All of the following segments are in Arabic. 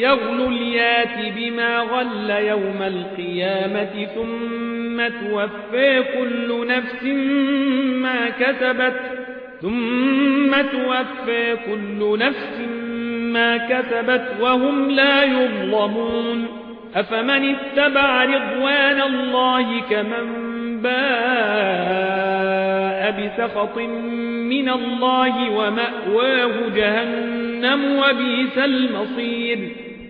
يغل اليات بما غل يوم القيامة ثم توفي كل نفس ما كسبت ثم توفي كل نفس ما كسبت وهم لا يظلمون أفمن اتبع رضوان الله كمن باء بسخط من الله ومأواه جهنم وبئس المصير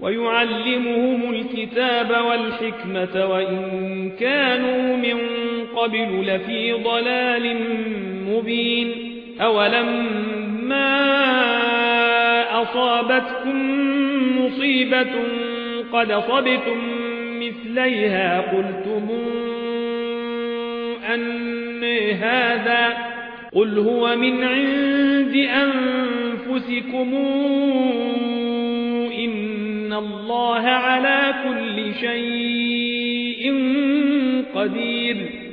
ويعلمهم الكتاب والحكمة وإن كانوا من قبل لفي ضلال مبين أولما أصابتكم مصيبة قد صبتم مثليها قلتم أن هذا قل هو من عند أنفسكم الله على كل شيء قدير